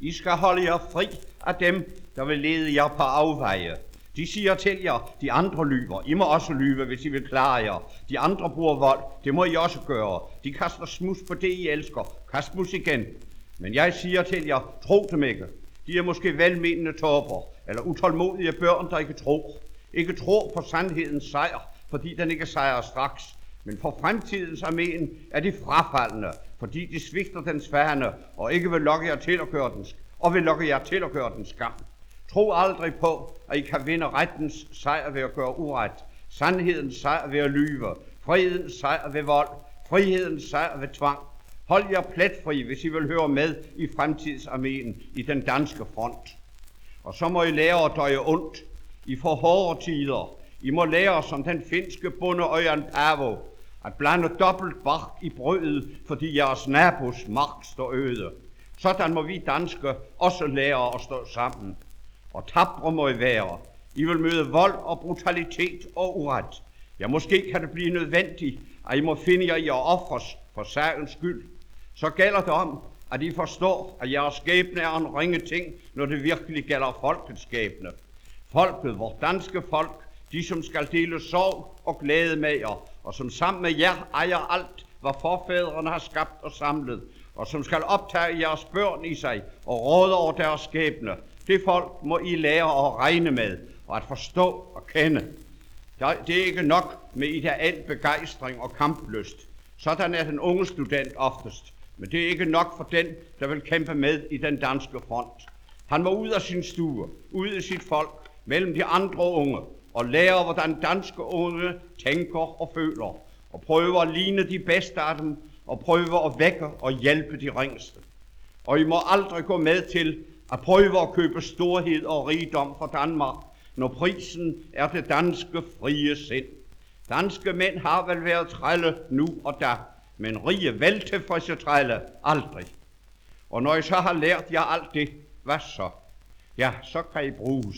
I skal holde jer fri af dem, der vil lede jer på afveje. De siger til jer, de andre lyver. I må også lyve, hvis I vil klare jer. De andre bruger vold. Det må I også gøre. De kaster smus på det, I elsker. Kast smus igen. Men jeg siger til jer, tro dem ikke. De er måske velmenende tåber, eller utålmodige børn, der ikke tror. Ikke tror på sandhedens sejr, fordi den ikke sejrer straks. Men for fremtidens arméen er de frafaldende, fordi de svigter dens færne og ikke vil lokke jer til at gøre den, og vil lokke jer til at gøre den skam. Tro aldrig på, at I kan vinde rettens sejr ved at gøre uret, sandhedens sejr ved at lyve, fredens sejr ved vold, frihedens sejr ved tvang. Hold jer pletfri, hvis I vil høre med i fremtidsarméen i den danske front. Og så må I lære at døje ondt. I får hårde tider. I må lære som den finske bonde Øjan Pavo at blande dobbelt bark i brødet, fordi jeres nabos mark står øde. Sådan må vi danske også lære at stå sammen. Og tabre må I være. I vil møde vold og brutalitet og uret. Ja, måske kan det blive nødvendigt, at I må finde jer i at offres for sagens skyld. Så gælder det om, at I forstår, at jeres skæbne er en ringe ting, når det virkelig gælder folkets skæbne. Folket, vores danske folk, de som skal dele sorg og glæde med jer, og som sammen med jer ejer alt, hvad forfædrene har skabt og samlet, og som skal optage jeres børn i sig og råde over deres skæbne. Det folk må I lære at regne med, og at forstå og kende. Det er ikke nok med ideal begejstring og kamplyst. Sådan er den unge student oftest. Men det er ikke nok for den, der vil kæmpe med i den danske front. Han må ud af sin stue, ud af sit folk, mellem de andre unge, og lærer, hvordan danske unge tænker og føler, og prøver at ligne de bedste af dem, og prøver at vække og hjælpe de ringeste. Og I må aldrig gå med til at prøve at købe storhed og rigdom fra Danmark, når prisen er det danske frie sind. Danske mænd har vel været trælle nu og da, men rige veltilfredse trælle aldrig. Og når I så har lært jer alt det, hvad så? Ja, så kan I bruges.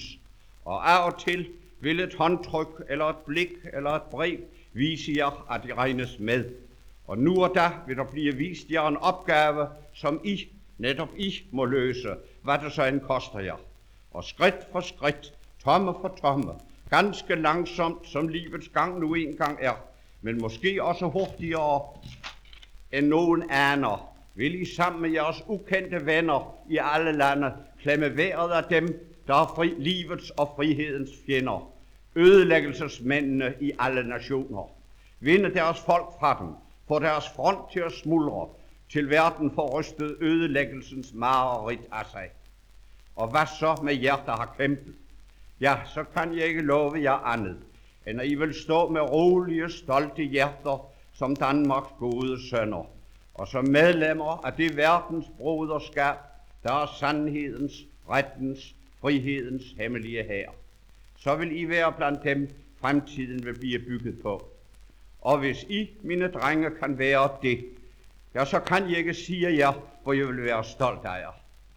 Og af og til vil et håndtryk, eller et blik, eller et brev vise jer, at I regnes med. Og nu og da vil der blive vist jer en opgave, som I, netop I, må løse, hvad det så end koster jer. Og skridt for skridt, tomme for tomme, ganske langsomt, som livets gang nu engang er, men måske også hurtigere end nogen aner, vil I sammen med jeres ukendte venner i alle lande klemme vejret af dem, der er fri, livets og frihedens fjender, ødelæggelsesmændene i alle nationer. Vinde deres folk fra dem, få deres front til at smuldre, til verden får rystet ødelæggelsens mareridt af sig. Og hvad så med jer, der har kæmpet? Ja, så kan jeg ikke love jer andet, end at I vil stå med rolige, stolte hjerter som Danmarks gode sønner, og som medlemmer af det verdens broderskab, der er sandhedens, rettens, frihedens hemmelige her. Så vil I være blandt dem, fremtiden vil blive bygget på. Og hvis I, mine drenge, kan være det, ja, så kan jeg ikke sige jer, hvor jeg vil være stolt af jer.